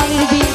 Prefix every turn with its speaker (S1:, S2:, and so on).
S1: قلبي